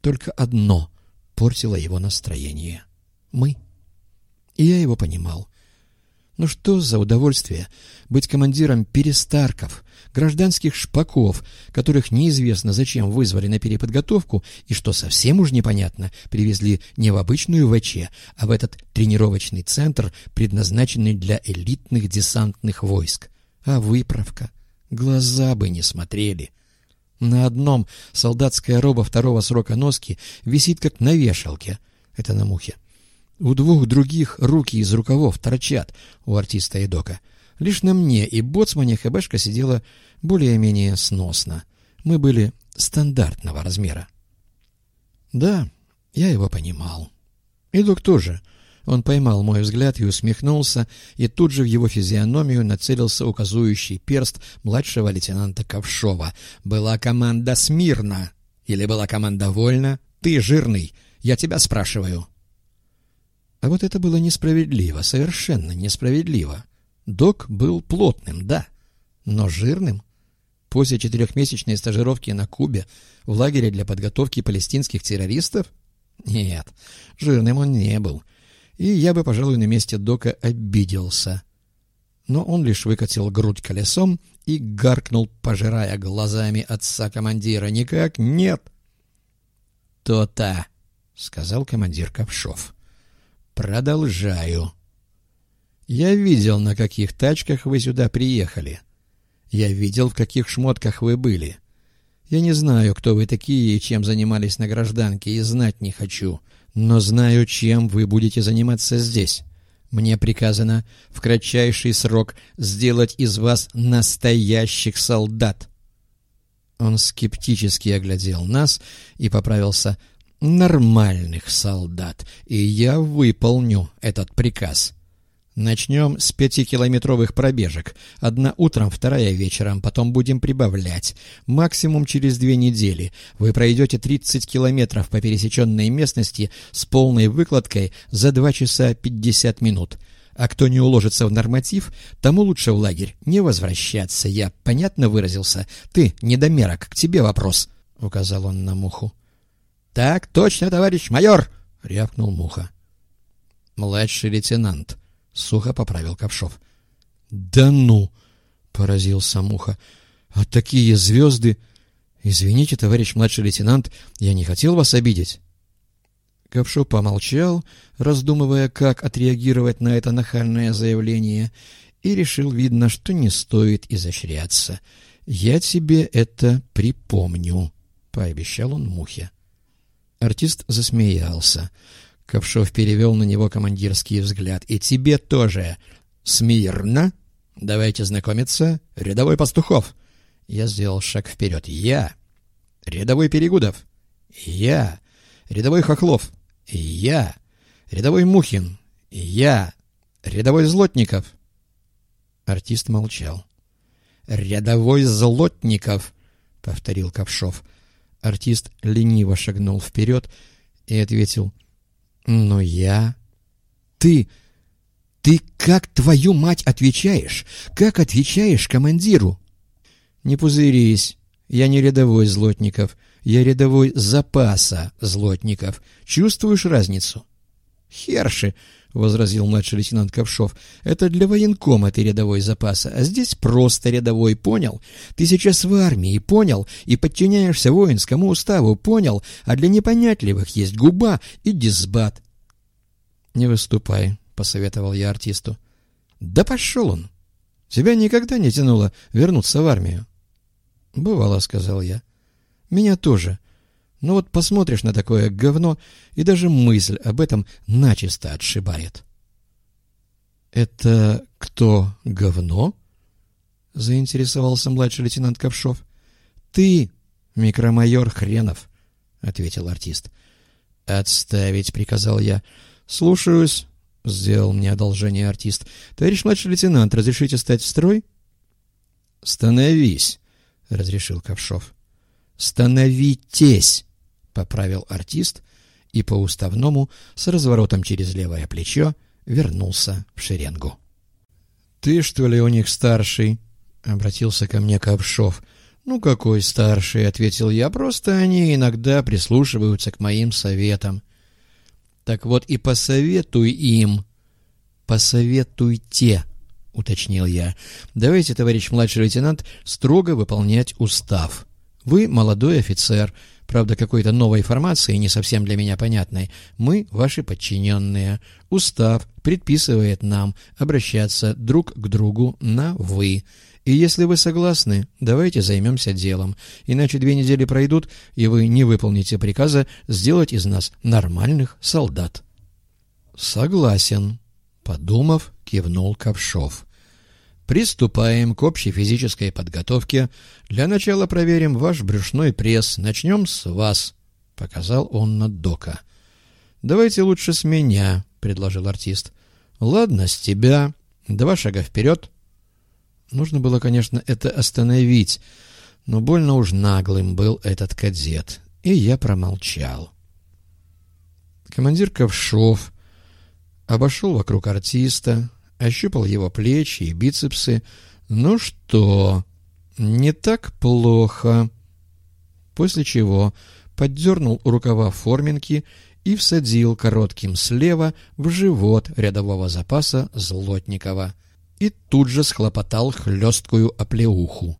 Только одно портило его настроение. Мы. И я его понимал. Ну что за удовольствие быть командиром перестарков, гражданских шпаков, которых неизвестно зачем вызвали на переподготовку и, что совсем уж непонятно, привезли не в обычную ВЧ, а в этот тренировочный центр, предназначенный для элитных десантных войск. А выправка? Глаза бы не смотрели. На одном солдатская роба второго срока носки висит как на вешалке. Это на мухе. У двух других руки из рукавов торчат у артиста и дока. Лишь на мне и боцмане ХБшка сидела более-менее сносно. Мы были стандартного размера. Да, я его понимал. И док тоже. Он поймал мой взгляд и усмехнулся, и тут же в его физиономию нацелился указующий перст младшего лейтенанта Ковшова. «Была команда смирно! Или была команда вольно? Ты жирный! Я тебя спрашиваю!» А вот это было несправедливо, совершенно несправедливо. Док был плотным, да, но жирным. После четырехмесячной стажировки на Кубе в лагере для подготовки палестинских террористов? Нет, жирным он не был. И я бы, пожалуй, на месте Дока обиделся. Но он лишь выкатил грудь колесом и гаркнул, пожирая глазами отца командира. «Никак нет!» «То-то!» — сказал командир Ковшов. Продолжаю. Я видел, на каких тачках вы сюда приехали. Я видел, в каких шмотках вы были. Я не знаю, кто вы такие и чем занимались на гражданке, и знать не хочу. Но знаю, чем вы будете заниматься здесь. Мне приказано в кратчайший срок сделать из вас настоящих солдат. Он скептически оглядел нас и поправился нормальных солдат, и я выполню этот приказ. Начнем с пятикилометровых пробежек. Одна утром, вторая вечером, потом будем прибавлять. Максимум через две недели. Вы пройдете 30 километров по пересеченной местности с полной выкладкой за 2 часа 50 минут. А кто не уложится в норматив, тому лучше в лагерь не возвращаться. Я понятно выразился? Ты, недомерок, к тебе вопрос, — указал он на муху. — Так точно, товарищ майор! — рявкнул Муха. — Младший лейтенант, — сухо поправил Ковшов. — Да ну! — поразился Муха. — А такие звезды... Извините, товарищ младший лейтенант, я не хотел вас обидеть. Ковшов помолчал, раздумывая, как отреагировать на это нахальное заявление, и решил, видно, что не стоит изощряться. «Я тебе это припомню», — пообещал он Мухе. Артист засмеялся. Ковшов перевел на него командирский взгляд. «И тебе тоже. Смирно. Давайте знакомиться. Рядовой Пастухов». Я сделал шаг вперед. «Я. Рядовой Перегудов. Я. Рядовой Хохлов. Я. Рядовой Мухин. Я. Рядовой Злотников». Артист молчал. «Рядовой Злотников», — повторил Ковшов. Артист лениво шагнул вперед и ответил «Но я...» «Ты... ты как, твою мать, отвечаешь? Как отвечаешь командиру?» «Не пузырись, я не рядовой Злотников, я рядовой запаса Злотников. Чувствуешь разницу?» «Херши!» — возразил младший лейтенант Ковшов. — Это для военкома ты рядовой запаса, а здесь просто рядовой, понял? Ты сейчас в армии, понял? И подчиняешься воинскому уставу, понял? А для непонятливых есть губа и дисбат. — Не выступай, — посоветовал я артисту. — Да пошел он! Тебя никогда не тянуло вернуться в армию? — Бывало, — сказал я. — Меня тоже. — но вот посмотришь на такое говно, и даже мысль об этом начисто отшибает. — Это кто говно? — заинтересовался младший лейтенант Ковшов. — Ты, микромайор Хренов, — ответил артист. — Отставить, — приказал я. — Слушаюсь, — сделал мне одолжение артист. — Товарищ младший лейтенант, разрешите стать в строй? — Становись, — разрешил Ковшов. — Становитесь! — поправил артист и по-уставному с разворотом через левое плечо вернулся в шеренгу. — Ты, что ли, у них старший? — обратился ко мне Ковшов. «Ну какой старший?» — ответил я. «Просто они иногда прислушиваются к моим советам». «Так вот и посоветуй им». «Посоветуйте», — уточнил я. «Давайте, товарищ младший лейтенант, строго выполнять устав. Вы молодой офицер, правда, какой-то новой формации, не совсем для меня понятной. Мы ваши подчиненные. Устав предписывает нам обращаться друг к другу на «вы». И если вы согласны, давайте займемся делом. Иначе две недели пройдут, и вы не выполните приказа сделать из нас нормальных солдат. Согласен. Подумав, кивнул Ковшов. Приступаем к общей физической подготовке. Для начала проверим ваш брюшной пресс. Начнем с вас, — показал он на Дока. Давайте лучше с меня, — предложил артист. Ладно, с тебя. Два шага вперед. Нужно было, конечно, это остановить, но больно уж наглым был этот кадет, и я промолчал. Командир Ковшов обошел вокруг артиста, ощупал его плечи и бицепсы. «Ну что, не так плохо?» После чего поддернул рукава форменки и всадил коротким слева в живот рядового запаса Злотникова и тут же схлопотал хлесткую оплеуху.